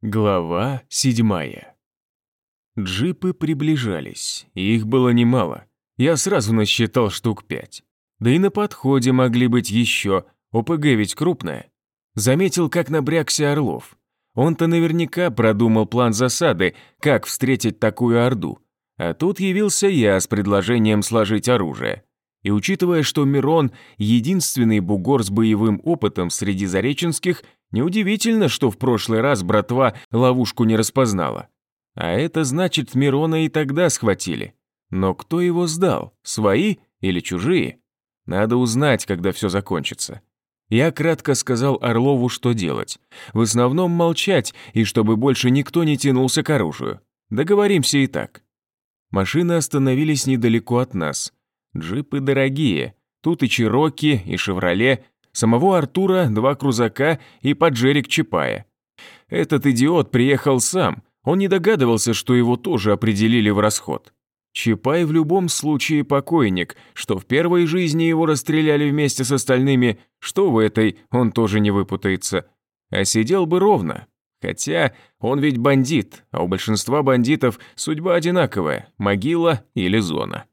Глава седьмая. Джипы приближались, и их было немало. Я сразу насчитал штук пять. Да и на подходе могли быть еще, ОПГ ведь крупная. Заметил, как напрягся Орлов. Он-то наверняка продумал план засады, как встретить такую орду. А тут явился я с предложением сложить оружие. И учитывая, что Мирон – единственный бугор с боевым опытом среди зареченских, неудивительно, что в прошлый раз братва ловушку не распознала. А это значит, Мирона и тогда схватили. Но кто его сдал, свои или чужие? Надо узнать, когда все закончится. Я кратко сказал Орлову, что делать. В основном молчать, и чтобы больше никто не тянулся к оружию. Договоримся и так. Машины остановились недалеко от нас – Джипы дорогие. Тут и Чироки, и Шевроле. Самого Артура два крузака и поджерик Чапая. Этот идиот приехал сам. Он не догадывался, что его тоже определили в расход. Чапай в любом случае покойник, что в первой жизни его расстреляли вместе с остальными, что в этой он тоже не выпутается. А сидел бы ровно. Хотя он ведь бандит, а у большинства бандитов судьба одинаковая – могила или зона.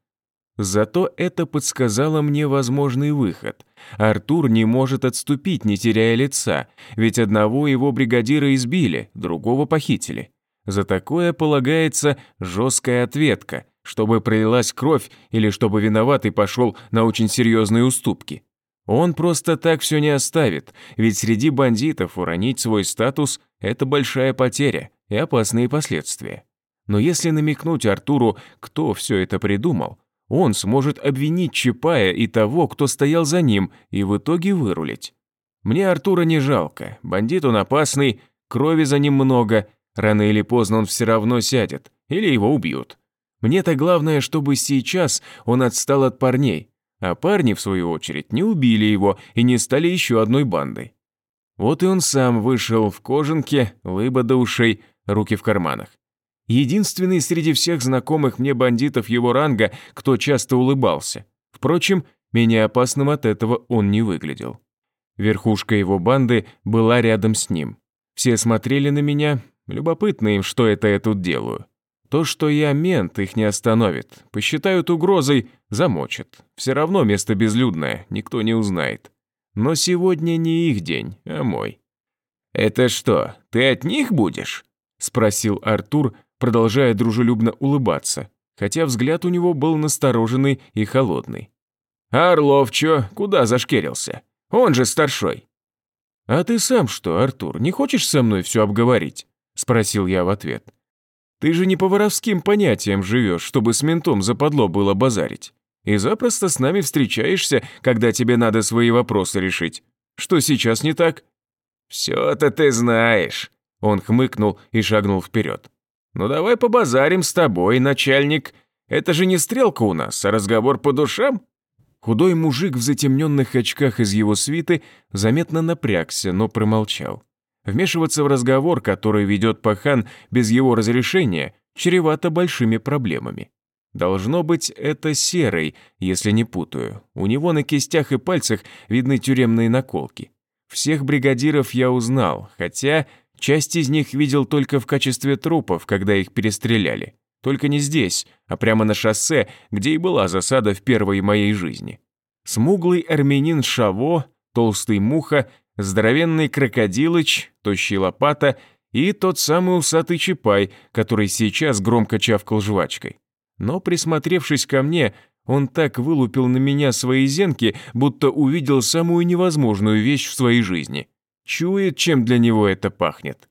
Зато это подсказало мне возможный выход. Артур не может отступить, не теряя лица, ведь одного его бригадира избили, другого похитили. За такое полагается жесткая ответка, чтобы пролилась кровь или чтобы виноватый пошел на очень серьезные уступки. Он просто так все не оставит, ведь среди бандитов уронить свой статус – это большая потеря и опасные последствия. Но если намекнуть Артуру, кто все это придумал, он сможет обвинить Чапая и того, кто стоял за ним, и в итоге вырулить. Мне Артура не жалко, бандит он опасный, крови за ним много, рано или поздно он все равно сядет, или его убьют. Мне-то главное, чтобы сейчас он отстал от парней, а парни, в свою очередь, не убили его и не стали еще одной бандой. Вот и он сам вышел в кожанке, лыба до ушей, руки в карманах. Единственный среди всех знакомых мне бандитов его ранга, кто часто улыбался. Впрочем, менее опасным от этого он не выглядел. Верхушка его банды была рядом с ним. Все смотрели на меня, любопытно им, что это я тут делаю. То, что я мент, их не остановит. Посчитают угрозой, замочат. Все равно место безлюдное, никто не узнает. Но сегодня не их день, а мой. «Это что, ты от них будешь?» – спросил Артур, продолжая дружелюбно улыбаться, хотя взгляд у него был настороженный и холодный. «А Орлов чё, куда зашкерился? Он же старшой». «А ты сам что, Артур, не хочешь со мной все обговорить?» – спросил я в ответ. «Ты же не по воровским понятиям живешь, чтобы с ментом западло было базарить. И запросто с нами встречаешься, когда тебе надо свои вопросы решить. Что сейчас не так?» «Все-то ты знаешь», – он хмыкнул и шагнул вперед. «Ну давай побазарим с тобой, начальник. Это же не стрелка у нас, а разговор по душам». Худой мужик в затемненных очках из его свиты заметно напрягся, но промолчал. Вмешиваться в разговор, который ведет пахан без его разрешения, чревато большими проблемами. Должно быть, это серый, если не путаю. У него на кистях и пальцах видны тюремные наколки. Всех бригадиров я узнал, хотя Часть из них видел только в качестве трупов, когда их перестреляли. Только не здесь, а прямо на шоссе, где и была засада в первой моей жизни. Смуглый армянин Шаво, толстый Муха, здоровенный Крокодилыч, тощий Лопата и тот самый усатый Чапай, который сейчас громко чавкал жвачкой. Но присмотревшись ко мне, он так вылупил на меня свои зенки, будто увидел самую невозможную вещь в своей жизни – Чует, чем для него это пахнет.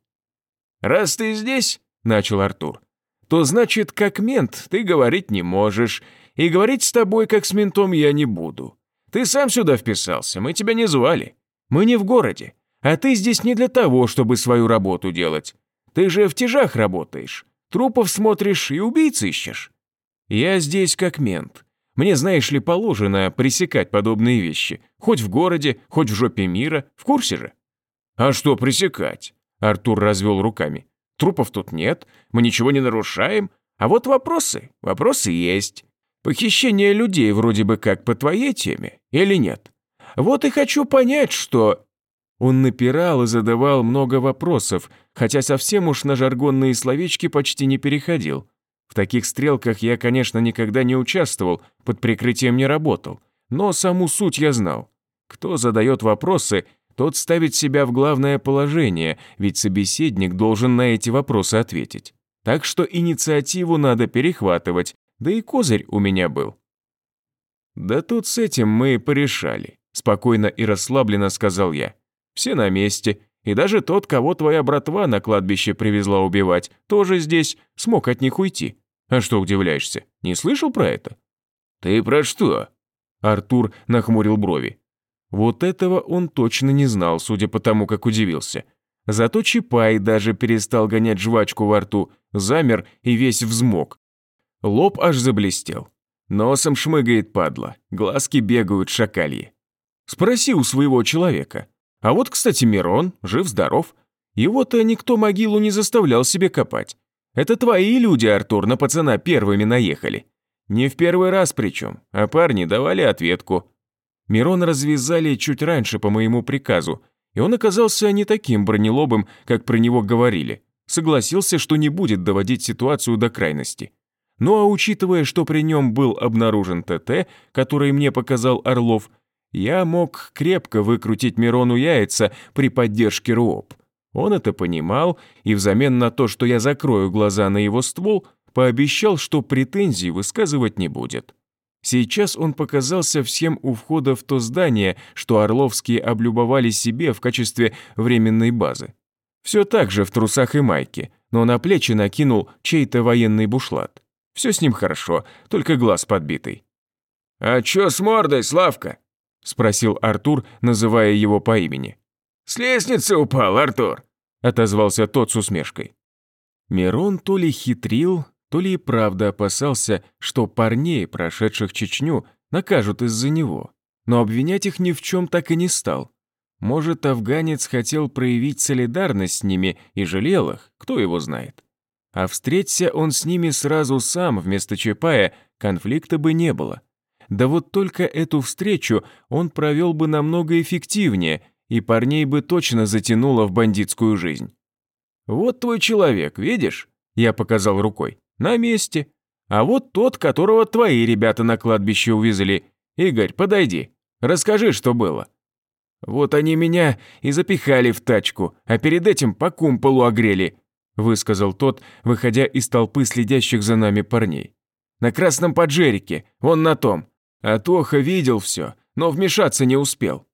«Раз ты здесь», — начал Артур, «то значит, как мент ты говорить не можешь, и говорить с тобой, как с ментом, я не буду. Ты сам сюда вписался, мы тебя не звали. Мы не в городе, а ты здесь не для того, чтобы свою работу делать. Ты же в тяжах работаешь, трупов смотришь и убийц ищешь. Я здесь как мент. Мне, знаешь ли, положено пресекать подобные вещи, хоть в городе, хоть в жопе мира, в курсе же?» «А что пресекать?» Артур развел руками. «Трупов тут нет, мы ничего не нарушаем, а вот вопросы, вопросы есть. Похищение людей вроде бы как по твоей теме или нет? Вот и хочу понять, что...» Он напирал и задавал много вопросов, хотя совсем уж на жаргонные словечки почти не переходил. В таких стрелках я, конечно, никогда не участвовал, под прикрытием не работал, но саму суть я знал. Кто задает вопросы, тот ставит себя в главное положение, ведь собеседник должен на эти вопросы ответить. Так что инициативу надо перехватывать, да и козырь у меня был. «Да тут с этим мы порешали», – спокойно и расслабленно сказал я. «Все на месте, и даже тот, кого твоя братва на кладбище привезла убивать, тоже здесь, смог от них уйти. А что удивляешься, не слышал про это?» «Ты про что?» Артур нахмурил брови. Вот этого он точно не знал, судя по тому, как удивился. Зато Чапай даже перестал гонять жвачку во рту, замер и весь взмок. Лоб аж заблестел. Носом шмыгает падла, глазки бегают шакальи. Спроси у своего человека. А вот, кстати, Мирон, жив-здоров. Его-то никто могилу не заставлял себе копать. Это твои люди, Артур, на пацана первыми наехали. Не в первый раз причем, а парни давали ответку. Мирон развязали чуть раньше по моему приказу, и он оказался не таким бронелобым, как про него говорили. Согласился, что не будет доводить ситуацию до крайности. Ну а учитывая, что при нем был обнаружен ТТ, который мне показал Орлов, я мог крепко выкрутить Мирону яйца при поддержке РУОП. Он это понимал, и взамен на то, что я закрою глаза на его ствол, пообещал, что претензий высказывать не будет. Сейчас он показался всем у входа в то здание, что Орловские облюбовали себе в качестве временной базы. Все так же в трусах и майке, но на плечи накинул чей-то военный бушлат. Все с ним хорошо, только глаз подбитый. «А чё с мордой, Славка?» – спросил Артур, называя его по имени. «С лестницы упал, Артур», – отозвался тот с усмешкой. Мирон то ли хитрил, то ли и правда опасался, что парней, прошедших Чечню, накажут из-за него, но обвинять их ни в чем так и не стал. Может, афганец хотел проявить солидарность с ними и жалел их, кто его знает. А встреться он с ними сразу сам вместо Чапая, конфликта бы не было. Да вот только эту встречу он провел бы намного эффективнее, и парней бы точно затянуло в бандитскую жизнь. «Вот твой человек, видишь?» Я показал рукой. «На месте. А вот тот, которого твои ребята на кладбище увезли. Игорь, подойди. Расскажи, что было». «Вот они меня и запихали в тачку, а перед этим по кумполу огрели высказал тот, выходя из толпы следящих за нами парней. «На красном поджерике, он на том. А Тоха видел все, но вмешаться не успел».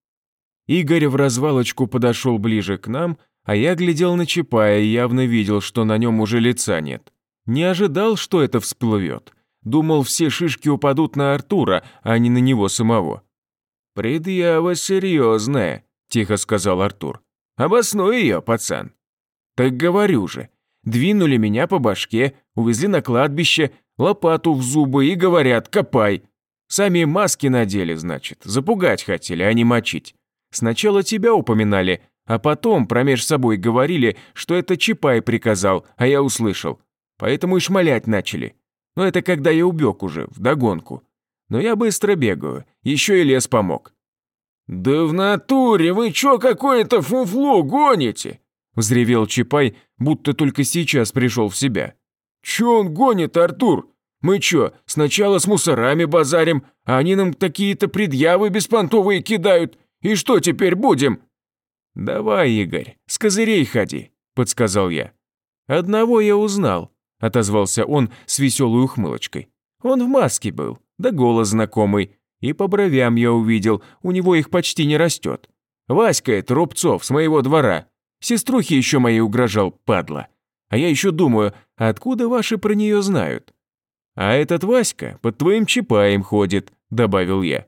Игорь в развалочку подошел ближе к нам, а я глядел на Чапая и явно видел, что на нем уже лица нет. Не ожидал, что это всплывет. Думал, все шишки упадут на Артура, а не на него самого. «Предъява серьезная», – тихо сказал Артур. «Обоснуй ее, пацан». Так говорю же. Двинули меня по башке, увезли на кладбище, лопату в зубы и говорят «копай». Сами маски надели, значит, запугать хотели, а не мочить. Сначала тебя упоминали, а потом промеж собой говорили, что это Чапай приказал, а я услышал. Поэтому и шмалять начали. Но это когда я убег уже, вдогонку. Но я быстро бегаю, еще и лес помог. «Да в натуре вы чё какое-то фуфло гоните?» Взревел Чапай, будто только сейчас пришел в себя. «Чё он гонит, Артур? Мы чё, сначала с мусорами базарим, а они нам такие-то предъявы беспонтовые кидают? И что теперь будем?» «Давай, Игорь, с козырей ходи», – подсказал я. «Одного я узнал», – отозвался он с веселой ухмылочкой. «Он в маске был, да голос знакомый, и по бровям я увидел, у него их почти не растет. Васька это Рубцов с моего двора, Сеструхе еще моей угрожал, падла. А я еще думаю, откуда ваши про нее знают? А этот Васька под твоим чапаем ходит, добавил я.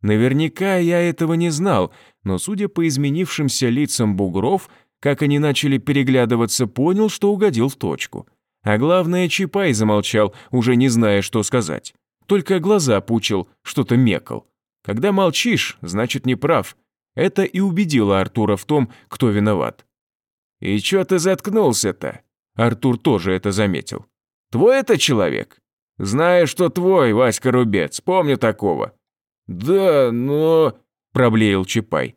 Наверняка я этого не знал, но судя по изменившимся лицам бугров, как они начали переглядываться, понял, что угодил в точку. А главное, Чапай замолчал, уже не зная, что сказать. Только глаза пучил, что-то мекал. Когда молчишь, значит не прав. Это и убедило Артура в том, кто виноват. «И чё ты заткнулся-то?» Артур тоже это заметил. «Твой это человек?» «Знаю, что твой, Васька Рубец, помню такого». «Да, но...» – проблеял Чапай.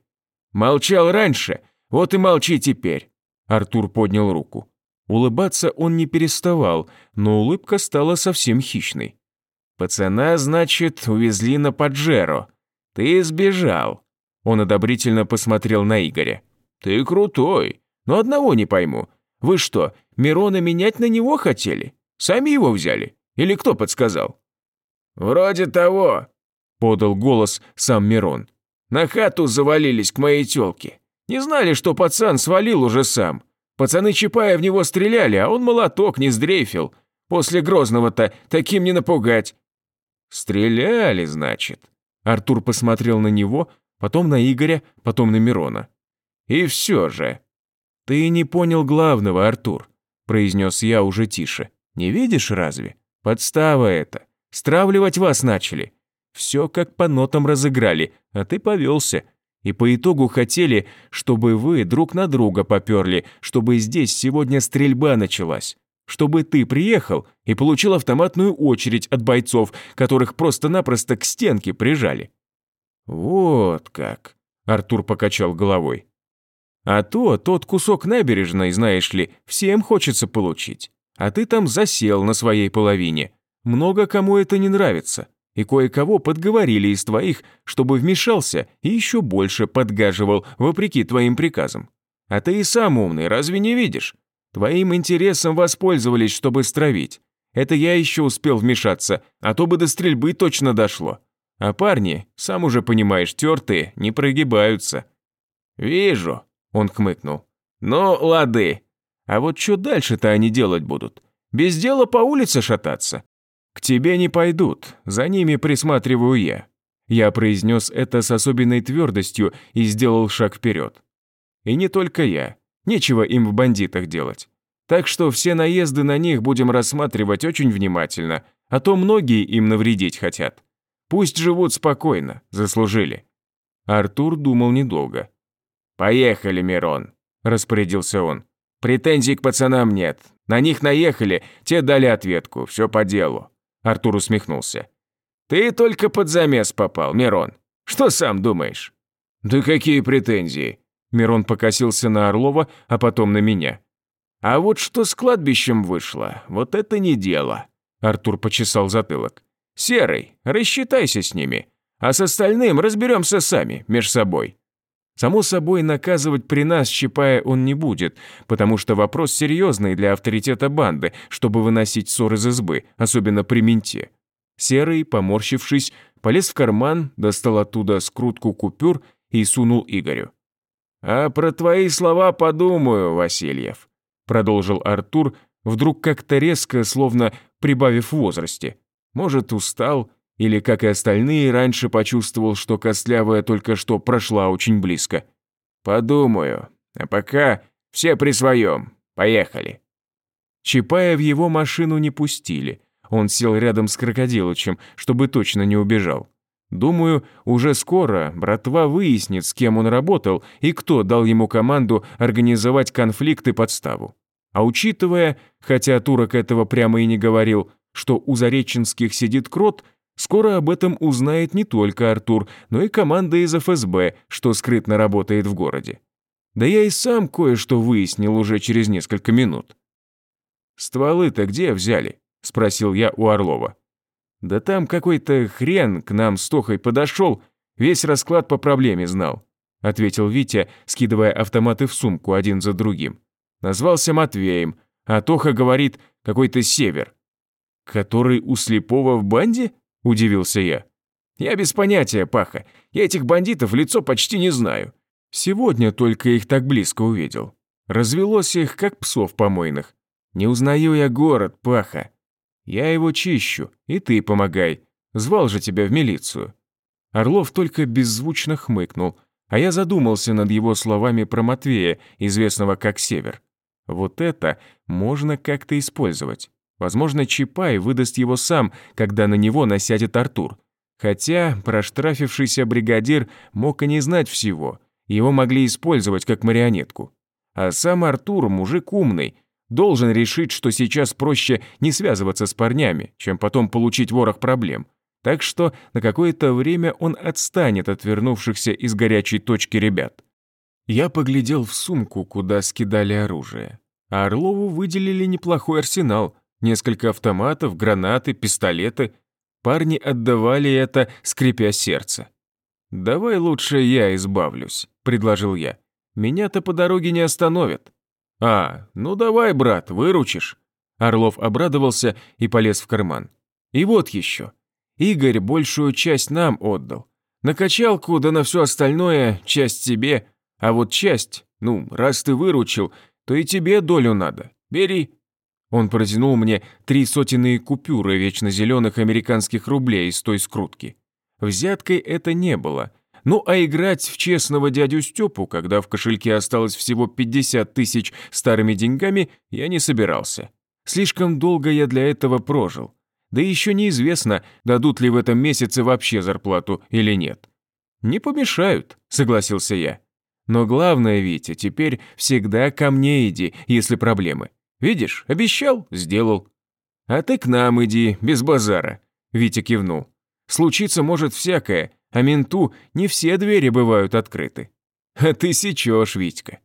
Молчал раньше, вот и молчи теперь. Артур поднял руку. Улыбаться он не переставал, но улыбка стала совсем хищной. «Пацана, значит, увезли на Паджеро. Ты сбежал». Он одобрительно посмотрел на Игоря. «Ты крутой, но одного не пойму. Вы что, Мирона менять на него хотели? Сами его взяли? Или кто подсказал?» «Вроде того», — подал голос сам Мирон. «На хату завалились к моей тёлке. Не знали, что пацан свалил уже сам. Пацаны Чапая в него стреляли, а он молоток не сдрейфил. После Грозного-то таким не напугать». «Стреляли, значит?» Артур посмотрел на него, потом на Игоря, потом на Мирона. «И все же». «Ты не понял главного, Артур», – произнес я уже тише. «Не видишь разве? Подстава это. Стравливать вас начали. Все как по нотам разыграли, а ты повелся. И по итогу хотели, чтобы вы друг на друга поперли, чтобы здесь сегодня стрельба началась. Чтобы ты приехал и получил автоматную очередь от бойцов, которых просто-напросто к стенке прижали». «Вот как», — Артур покачал головой. «А то тот кусок набережной, знаешь ли, всем хочется получить. А ты там засел на своей половине. Много кому это не нравится, и кое-кого подговорили из твоих, чтобы вмешался и еще больше подгаживал, вопреки твоим приказам. А ты и сам умный, разве не видишь? Твоим интересом воспользовались, чтобы стравить. Это я еще успел вмешаться, а то бы до стрельбы точно дошло. А парни, сам уже понимаешь, тертые, не прогибаются». «Вижу», — он хмыкнул. «Ну, лады. А вот что дальше-то они делать будут? Без дела по улице шататься? «К тебе не пойдут, за ними присматриваю я». Я произнес это с особенной твердостью и сделал шаг вперед. И не только я. Нечего им в бандитах делать. Так что все наезды на них будем рассматривать очень внимательно, а то многие им навредить хотят. Пусть живут спокойно, заслужили. Артур думал недолго. «Поехали, Мирон», – распорядился он. «Претензий к пацанам нет. На них наехали, те дали ответку, все по делу. Артур усмехнулся. «Ты только под замес попал, Мирон. Что сам думаешь?» «Да какие претензии?» Мирон покосился на Орлова, а потом на меня. «А вот что с кладбищем вышло, вот это не дело», Артур почесал затылок. «Серый, рассчитайся с ними, а с остальным разберемся сами, меж собой». Само собой, наказывать при нас Чапая он не будет, потому что вопрос серьезный для авторитета банды, чтобы выносить ссор из избы, особенно при менте. Серый, поморщившись, полез в карман, достал оттуда скрутку купюр и сунул Игорю. «А про твои слова подумаю, Васильев», продолжил Артур, вдруг как-то резко, словно прибавив в возрасте. Может, устал, или, как и остальные, раньше почувствовал, что Костлявая только что прошла очень близко. «Подумаю. А пока все при своем. Поехали». Чапая в его машину не пустили. Он сел рядом с Крокодилычем, чтобы точно не убежал. Думаю, уже скоро братва выяснит, с кем он работал и кто дал ему команду организовать конфликт и подставу. А учитывая, хотя Турок этого прямо и не говорил, что у Зареченских сидит крот, Скоро об этом узнает не только Артур, но и команда из ФСБ, что скрытно работает в городе. Да я и сам кое-что выяснил уже через несколько минут. «Стволы-то где взяли?» – спросил я у Орлова. «Да там какой-то хрен к нам с Тохой подошел, весь расклад по проблеме знал», – ответил Витя, скидывая автоматы в сумку один за другим. Назвался Матвеем, а Тоха говорит, какой-то север. «Который у слепого в банде?» – удивился я. «Я без понятия, Паха. Я этих бандитов лицо почти не знаю. Сегодня только их так близко увидел. Развелось их, как псов помойных. Не узнаю я город, Паха. Я его чищу, и ты помогай. Звал же тебя в милицию». Орлов только беззвучно хмыкнул, а я задумался над его словами про Матвея, известного как Север. Вот это можно как-то использовать. Возможно, Чапай выдаст его сам, когда на него насядет Артур. Хотя проштрафившийся бригадир мог и не знать всего. Его могли использовать как марионетку. А сам Артур, мужик умный, должен решить, что сейчас проще не связываться с парнями, чем потом получить ворох проблем. Так что на какое-то время он отстанет от вернувшихся из горячей точки ребят. Я поглядел в сумку, куда скидали оружие. А Орлову выделили неплохой арсенал. Несколько автоматов, гранаты, пистолеты. Парни отдавали это, скрипя сердце. «Давай лучше я избавлюсь», — предложил я. «Меня-то по дороге не остановят». «А, ну давай, брат, выручишь». Орлов обрадовался и полез в карман. «И вот еще. Игорь большую часть нам отдал. На качалку, да на все остальное, часть тебе. А вот часть, ну, раз ты выручил, то и тебе долю надо. Бери». Он протянул мне три сотенные купюры вечно зеленых американских рублей из той скрутки. Взяткой это не было. Ну а играть в честного дядю Степу, когда в кошельке осталось всего 50 тысяч старыми деньгами, я не собирался. Слишком долго я для этого прожил. Да еще неизвестно, дадут ли в этом месяце вообще зарплату или нет. «Не помешают», — согласился я. «Но главное, Витя, теперь всегда ко мне иди, если проблемы. Видишь, обещал, сделал». «А ты к нам иди, без базара», — Витя кивнул. «Случиться может всякое, а менту не все двери бывают открыты». «А ты сечешь, Витька».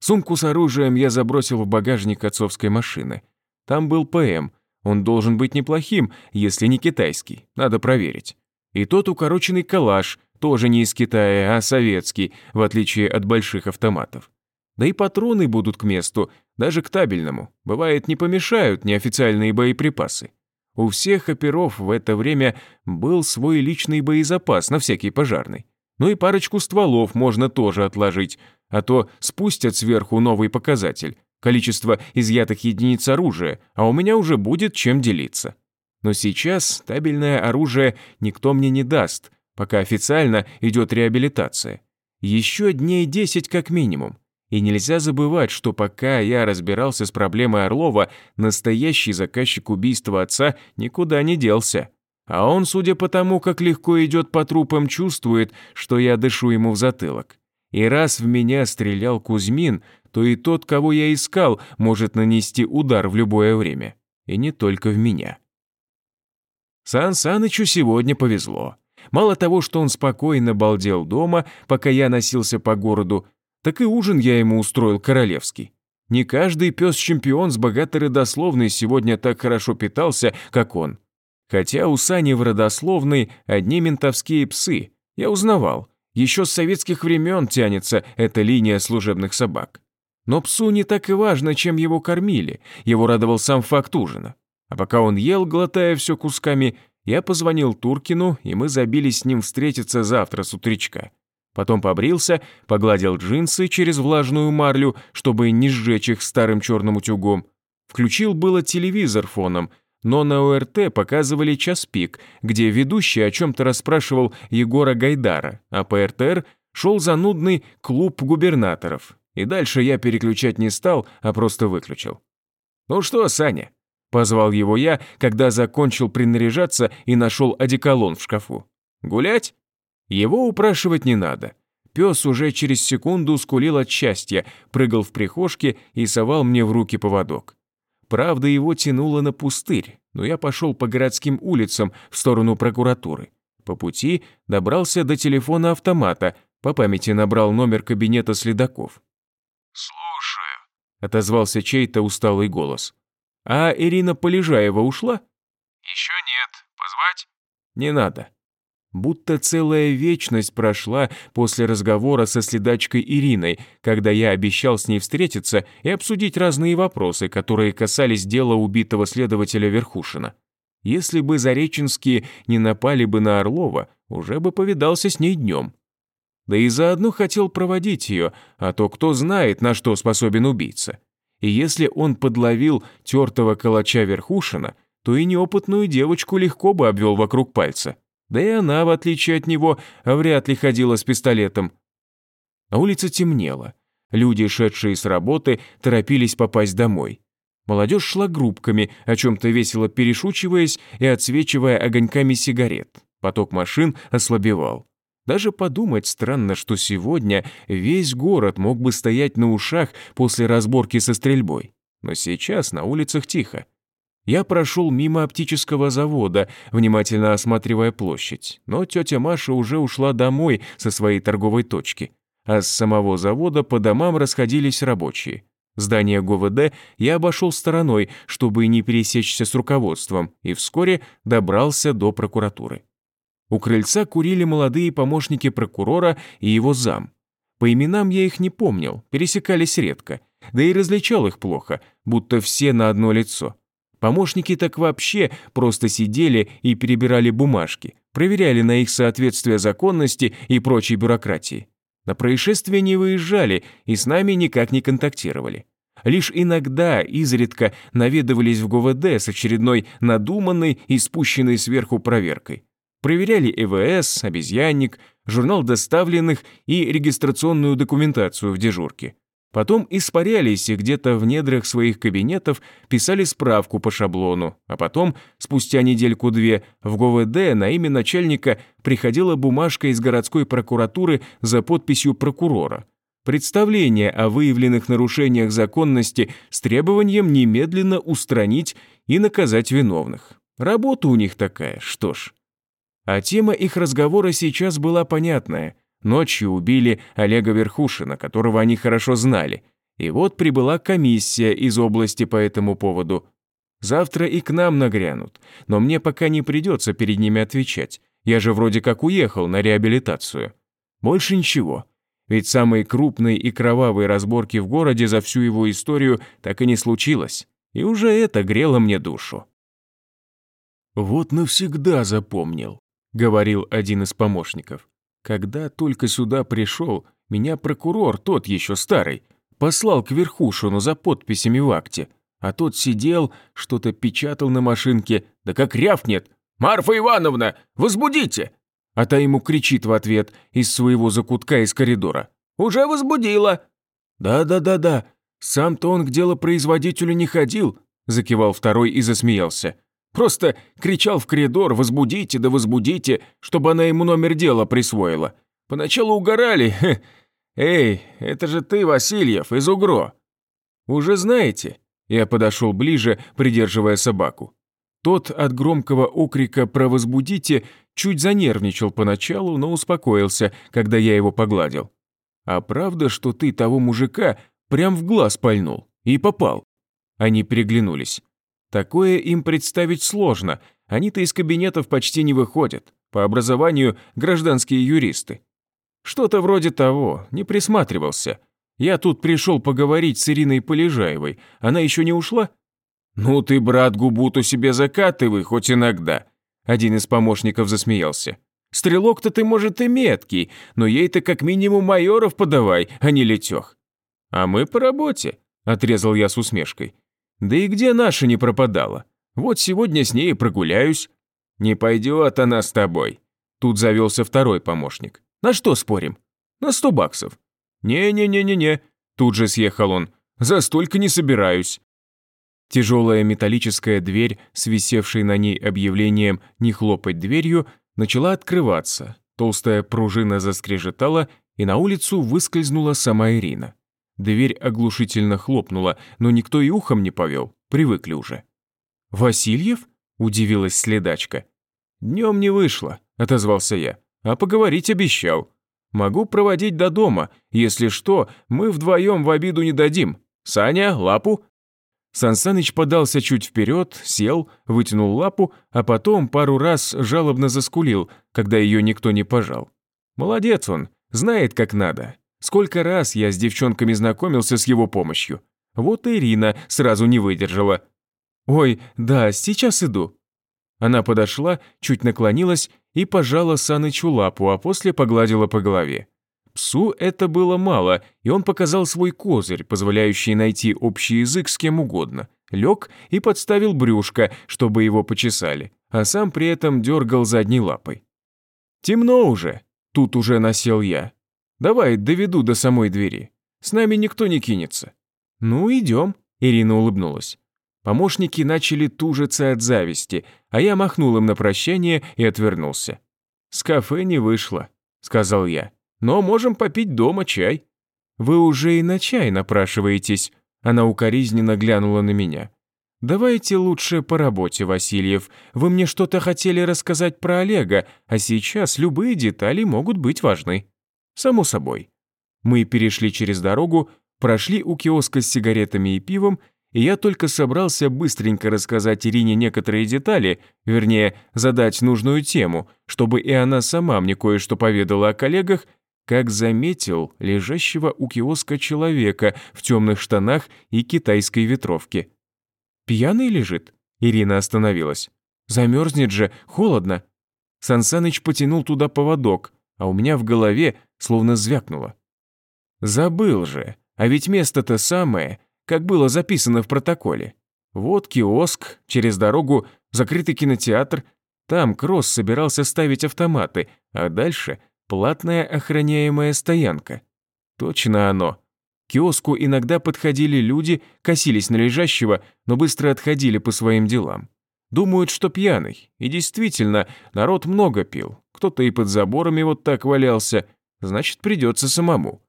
Сумку с оружием я забросил в багажник отцовской машины. Там был ПМ, он должен быть неплохим, если не китайский, надо проверить. И тот укороченный калаш, тоже не из Китая, а советский, в отличие от больших автоматов. Да и патроны будут к месту, даже к табельному. Бывает, не помешают неофициальные боеприпасы. У всех оперов в это время был свой личный боезапас на всякий пожарный. Ну и парочку стволов можно тоже отложить, а то спустят сверху новый показатель, количество изъятых единиц оружия, а у меня уже будет чем делиться. Но сейчас табельное оружие никто мне не даст, пока официально идет реабилитация. Еще дней 10 как минимум. И нельзя забывать, что пока я разбирался с проблемой Орлова, настоящий заказчик убийства отца никуда не делся. А он, судя по тому, как легко идет по трупам, чувствует, что я дышу ему в затылок. И раз в меня стрелял Кузьмин, то и тот, кого я искал, может нанести удар в любое время. И не только в меня. Сан Санычу сегодня повезло. Мало того, что он спокойно балдел дома, пока я носился по городу, так и ужин я ему устроил королевский. Не каждый пес-чемпион с богатой родословной сегодня так хорошо питался, как он. Хотя у Сани в родословной одни ментовские псы, я узнавал. Еще с советских времен тянется эта линия служебных собак. Но псу не так и важно, чем его кормили, его радовал сам факт ужина. А пока он ел, глотая все кусками, я позвонил Туркину, и мы забились с ним встретиться завтра с утречка. Потом побрился, погладил джинсы через влажную марлю, чтобы не сжечь их старым черным утюгом. Включил было телевизор фоном, но на ОРТ показывали час пик, где ведущий о чем-то расспрашивал Егора Гайдара, а по РТР шел занудный клуб губернаторов, и дальше я переключать не стал, а просто выключил. «Ну что, Саня?» – позвал его я, когда закончил принаряжаться и нашел одеколон в шкафу. «Гулять?» Его упрашивать не надо. Пес уже через секунду скулил от счастья, прыгал в прихожке и совал мне в руки поводок. Правда, его тянуло на пустырь, но я пошел по городским улицам в сторону прокуратуры. По пути добрался до телефона автомата, по памяти набрал номер кабинета следаков. «Слушаю», — отозвался чей-то усталый голос. «А Ирина Полежаева ушла?» «Еще нет. Позвать?» «Не надо». Будто целая вечность прошла после разговора со следачкой Ириной, когда я обещал с ней встретиться и обсудить разные вопросы, которые касались дела убитого следователя Верхушина. Если бы Зареченские не напали бы на Орлова, уже бы повидался с ней днем да и заодно хотел проводить ее, а то кто знает, на что способен убийца. И если он подловил тертого калача Верхушина, то и неопытную девочку легко бы обвел вокруг пальца. Да и она, в отличие от него, вряд ли ходила с пистолетом. На улице темнело. Люди, шедшие с работы, торопились попасть домой. Молодежь шла группками, о чем-то весело перешучиваясь и отсвечивая огоньками сигарет. Поток машин ослабевал. Даже подумать странно, что сегодня весь город мог бы стоять на ушах после разборки со стрельбой. Но сейчас на улицах тихо. Я прошел мимо оптического завода, внимательно осматривая площадь, но тетя Маша уже ушла домой со своей торговой точки. а с самого завода по домам расходились рабочие. Здание ГУВД я обошел стороной, чтобы не пересечься с руководством, и вскоре добрался до прокуратуры. У крыльца курили молодые помощники прокурора и его зам. По именам я их не помнил, пересекались редко, да и различал их плохо, будто все на одно лицо. Помощники так вообще просто сидели и перебирали бумажки, проверяли на их соответствие законности и прочей бюрократии. На происшествие не выезжали и с нами никак не контактировали. Лишь иногда, изредка, наведывались в ГУВД с очередной надуманной и спущенной сверху проверкой. Проверяли ЭВС, обезьянник, журнал доставленных и регистрационную документацию в дежурке. Потом испарялись и где-то в недрах своих кабинетов писали справку по шаблону, а потом, спустя недельку-две, в ГУВД на имя начальника приходила бумажка из городской прокуратуры за подписью прокурора. Представление о выявленных нарушениях законности с требованием немедленно устранить и наказать виновных. Работа у них такая, что ж. А тема их разговора сейчас была понятная – Ночью убили Олега Верхушина, которого они хорошо знали. И вот прибыла комиссия из области по этому поводу. Завтра и к нам нагрянут, но мне пока не придется перед ними отвечать. Я же вроде как уехал на реабилитацию. Больше ничего. Ведь самые крупные и кровавые разборки в городе за всю его историю так и не случилось. И уже это грело мне душу. «Вот навсегда запомнил», — говорил один из помощников. Когда только сюда пришел, меня прокурор, тот еще старый, послал к Верхушину за подписями в акте, а тот сидел, что-то печатал на машинке, да как рявкнет «Марфа Ивановна, возбудите!» А та ему кричит в ответ из своего закутка из коридора «Уже возбудила!» «Да-да-да-да, сам-то он к делопроизводителю не ходил», закивал второй и засмеялся. Просто кричал в коридор «возбудите, да возбудите», чтобы она ему номер дела присвоила. Поначалу угорали. «Эй, это же ты, Васильев, из УГРО». «Уже знаете?» Я подошел ближе, придерживая собаку. Тот от громкого окрика про «возбудите» чуть занервничал поначалу, но успокоился, когда я его погладил. «А правда, что ты того мужика прям в глаз пальнул и попал?» Они переглянулись. Такое им представить сложно, они-то из кабинетов почти не выходят, по образованию гражданские юристы. Что-то вроде того, не присматривался. Я тут пришел поговорить с Ириной Полежаевой, она еще не ушла? Ну ты, брат, губу-то себе закатывай хоть иногда. Один из помощников засмеялся. Стрелок-то ты, может, и меткий, но ей-то как минимум майоров подавай, а не летех. А мы по работе, отрезал я с усмешкой. Да и где наша не пропадала? Вот сегодня с ней прогуляюсь. Не пойдет она с тобой. Тут завелся второй помощник. На что спорим? На сто баксов. Не-не-не-не-не. Тут же съехал он. За столько не собираюсь. Тяжелая металлическая дверь, с висевшей на ней объявлением «Не хлопать дверью», начала открываться. Толстая пружина заскрежетала, и на улицу выскользнула сама Ирина. Дверь оглушительно хлопнула, но никто и ухом не повел, привыкли уже. «Васильев?» – удивилась следачка. «Днем не вышло», – отозвался я, – «а поговорить обещал. Могу проводить до дома, если что, мы вдвоем в обиду не дадим. Саня, лапу?» Сансаныч подался чуть вперед, сел, вытянул лапу, а потом пару раз жалобно заскулил, когда ее никто не пожал. Молодец он, знает как надо, Сколько раз я с девчонками знакомился с его помощью. Вот и Ирина сразу не выдержала. «Ой, да, сейчас иду». Она подошла, чуть наклонилась и пожала Санычу лапу, а после погладила по голове. Псу это было мало, и он показал свой козырь, позволяющий найти общий язык с кем угодно. Лег и подставил брюшко, чтобы его почесали, а сам при этом дергал задней лапой. «Темно уже», — тут уже насел я. Давай доведу до самой двери. С нами никто не кинется». «Ну, идем», — Ирина улыбнулась. Помощники начали тужиться от зависти, а я махнул им на прощание и отвернулся. «С кафе не вышло», — сказал я. «Но можем попить дома чай». «Вы уже и на чай напрашиваетесь», — она укоризненно глянула на меня. «Давайте лучше по работе, Васильев. Вы мне что-то хотели рассказать про Олега, а сейчас любые детали могут быть важны». Само собой. Мы перешли через дорогу, прошли у киоска с сигаретами и пивом, и я только собрался быстренько рассказать Ирине некоторые детали, вернее, задать нужную тему, чтобы и она сама мне кое-что поведала о коллегах, как заметил лежащего у киоска человека в темных штанах и китайской ветровке. «Пьяный лежит?» Ирина остановилась. «Замерзнет же, холодно». Сансаныч потянул туда поводок, а у меня в голове словно звякнуло. «Забыл же, а ведь место-то самое, как было записано в протоколе. Вот киоск, через дорогу закрытый кинотеатр, там Кросс собирался ставить автоматы, а дальше платная охраняемая стоянка. Точно оно. К киоску иногда подходили люди, косились на лежащего, но быстро отходили по своим делам. Думают, что пьяный. И действительно, народ много пил. Кто-то и под заборами вот так валялся. Значит, придется самому.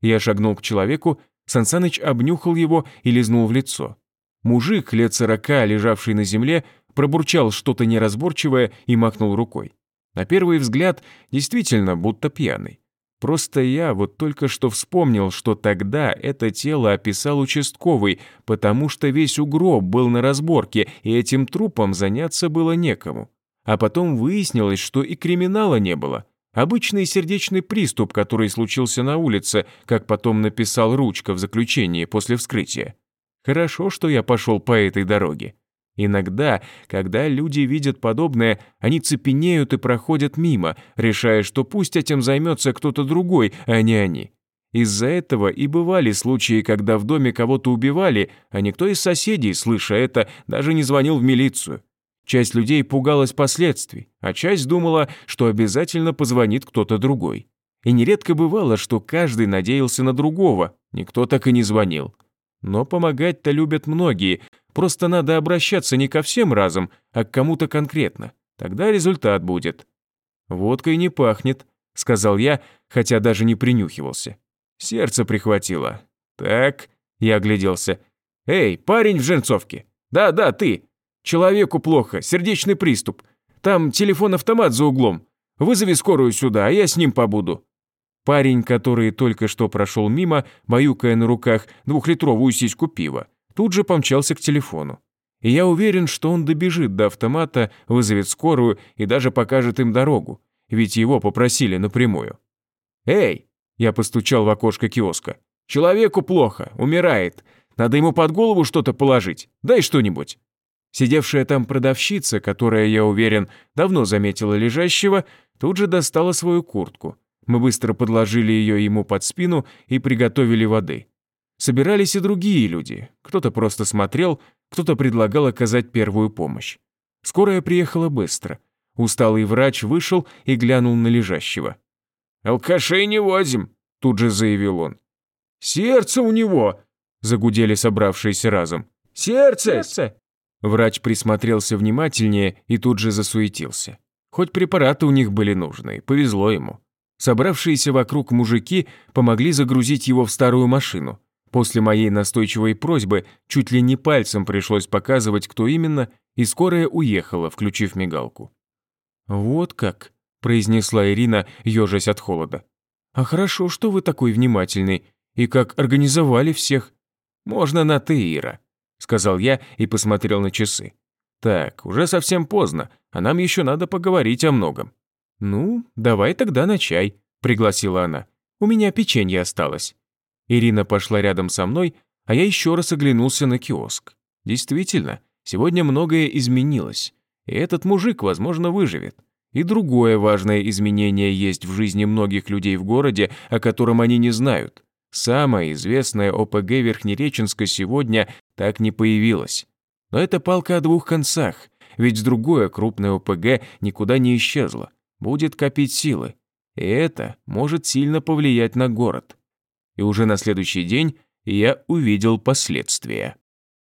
Я шагнул к человеку, Сансаныч обнюхал его и лизнул в лицо. Мужик лет сорока, лежавший на земле, пробурчал что-то неразборчивое и махнул рукой. На первый взгляд, действительно, будто пьяный. Просто я вот только что вспомнил, что тогда это тело описал участковый, потому что весь угроб был на разборке, и этим трупом заняться было некому. А потом выяснилось, что и криминала не было. Обычный сердечный приступ, который случился на улице, как потом написал Ручка в заключении после вскрытия. Хорошо, что я пошел по этой дороге. Иногда, когда люди видят подобное, они цепенеют и проходят мимо, решая, что пусть этим займется кто-то другой, а не они. Из-за этого и бывали случаи, когда в доме кого-то убивали, а никто из соседей, слыша это, даже не звонил в милицию. Часть людей пугалась последствий, а часть думала, что обязательно позвонит кто-то другой. И нередко бывало, что каждый надеялся на другого, никто так и не звонил. Но помогать-то любят многие, Просто надо обращаться не ко всем разом, а к кому-то конкретно. Тогда результат будет. «Водкой не пахнет», — сказал я, хотя даже не принюхивался. Сердце прихватило. «Так», — я огляделся. «Эй, парень в женцовке! Да-да, ты! Человеку плохо, сердечный приступ. Там телефон-автомат за углом. Вызови скорую сюда, а я с ним побуду». Парень, который только что прошел мимо, баюкая на руках двухлитровую сиську пива, тут же помчался к телефону. И я уверен, что он добежит до автомата, вызовет скорую и даже покажет им дорогу, ведь его попросили напрямую. «Эй!» – я постучал в окошко киоска. «Человеку плохо, умирает. Надо ему под голову что-то положить. Дай что-нибудь». Сидевшая там продавщица, которая, я уверен, давно заметила лежащего, тут же достала свою куртку. Мы быстро подложили ее ему под спину и приготовили воды. Собирались и другие люди. Кто-то просто смотрел, кто-то предлагал оказать первую помощь. Скорая приехала быстро. Усталый врач вышел и глянул на лежащего. «Алкашей не возим», — тут же заявил он. «Сердце у него!» — загудели собравшиеся разом. «Сердце!», Сердце! Врач присмотрелся внимательнее и тут же засуетился. Хоть препараты у них были нужны, повезло ему. Собравшиеся вокруг мужики помогли загрузить его в старую машину. После моей настойчивой просьбы чуть ли не пальцем пришлось показывать, кто именно, и скорая уехала, включив мигалку. «Вот как», – произнесла Ирина, ежась от холода. «А хорошо, что вы такой внимательный, и как организовали всех. Можно на «ты», Ира», – сказал я и посмотрел на часы. «Так, уже совсем поздно, а нам еще надо поговорить о многом». «Ну, давай тогда на чай», – пригласила она. «У меня печенье осталось». Ирина пошла рядом со мной, а я еще раз оглянулся на киоск. Действительно, сегодня многое изменилось, и этот мужик, возможно, выживет. И другое важное изменение есть в жизни многих людей в городе, о котором они не знают. Самая известная ОПГ Верхнереченска сегодня так не появилась. Но это палка о двух концах, ведь другое крупное ОПГ никуда не исчезло, будет копить силы. И это может сильно повлиять на город и уже на следующий день я увидел последствия.